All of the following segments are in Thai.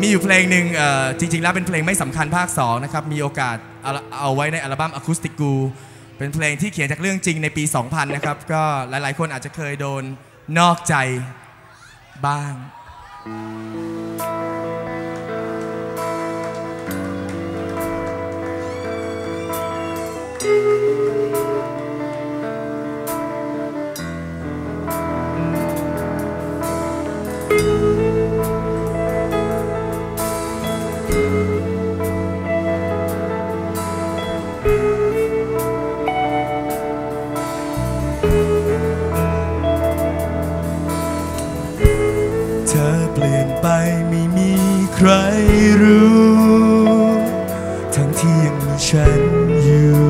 มีอยู่เพลงหนึ่งจริง ๆ แล้วเป็นเพลงไม่สำคัญภาค 2 นะครับ มีโอกาสเอาเอาไว้ในอัลบั้มอะคูสติกูเป็นเพลงที่เขียนจากเรื่องจริงในปี 2000 นะครับ ก็หลาย ๆ คนอาจจะเคยโดนนอกใจบ้างเธ ไปไม่มีใครรู้ ทั้งที่ยังมีฉันอยู่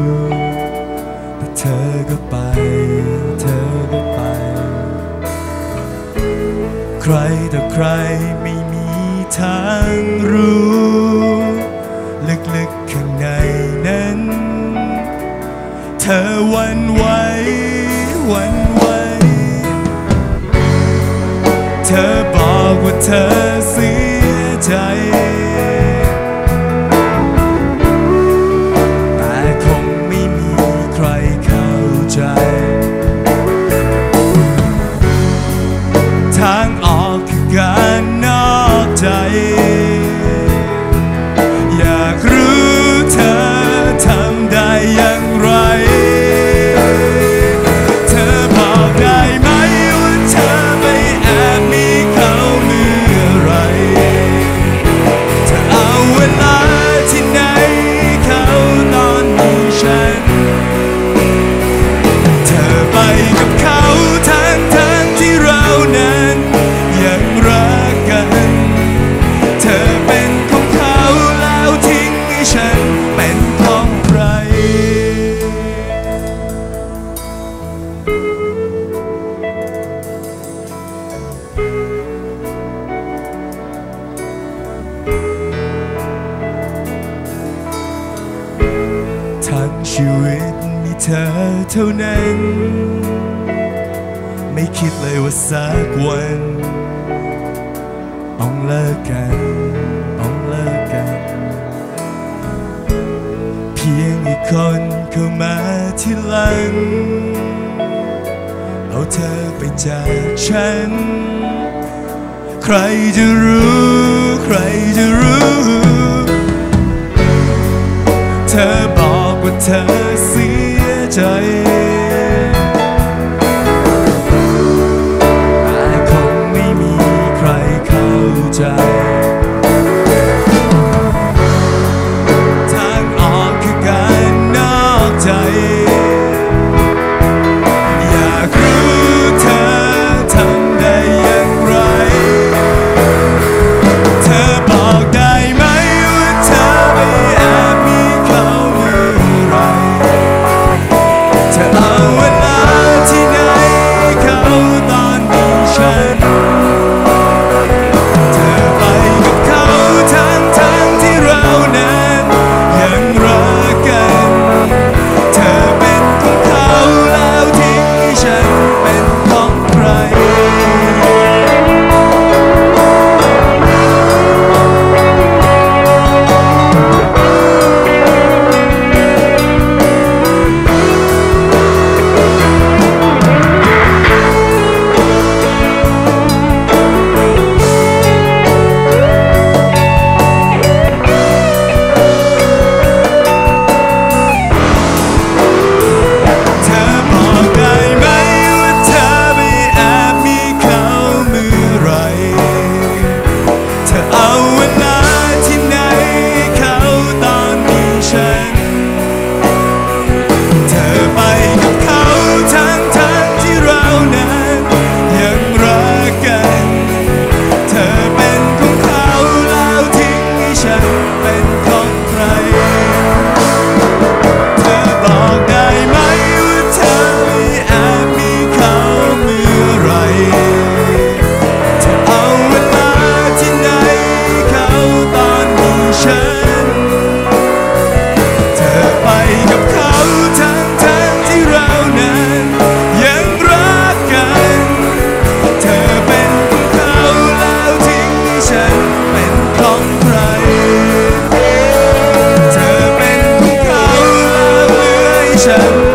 แต่เธอก็ไป เธอก็ไป ใครต่อใครไม่มีทางรู้ ลึกๆข้างในนั้น เธอวันไหววันไหวเธอบอก ว่าเธอเสีย เธอเท่านั้น ไม่คิดเลยว่าสักวัน ต้องเลิกกัน ต้องเลิกกัน เพียงอีกคนเข้ามาที่หลัง เอาเธอไปจากฉัน ใครจะรู้ ใครจะรู้ เธอบอกว่าเธอเสีย ใ sunshine